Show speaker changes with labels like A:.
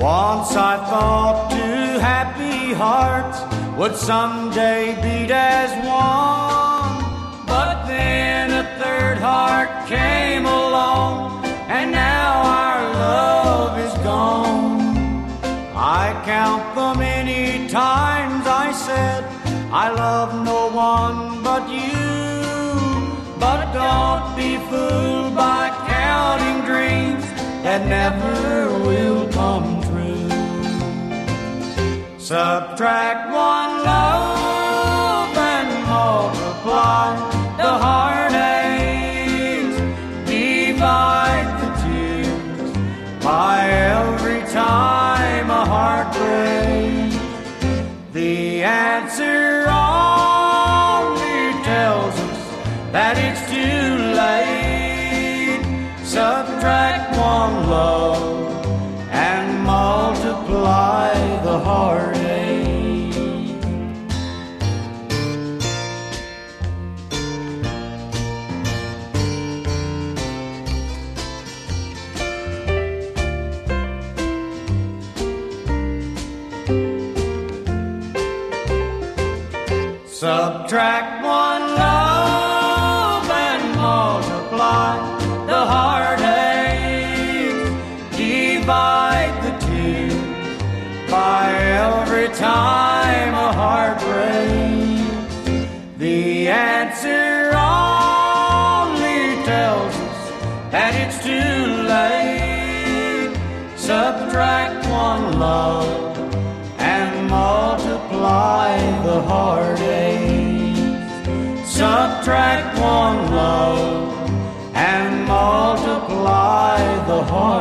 A: Once I thought two happy hearts would someday beat as one. But then a third heart came along, and now our love is gone. I count the many times I said I love no one but you. But don't be fooled by counting dreams that never will come. Subtract one love and multiply the heartaches. Divide the tears by every time a heart breaks. The answer only tells us that it's too late. Subtract one love and multiply the heartache. Subtract one love and multiply the heartache. Divide the tears by every time a heart breaks. The answer only tells us that it's too late. Subtract one love Subtract one love and multiply the heartache.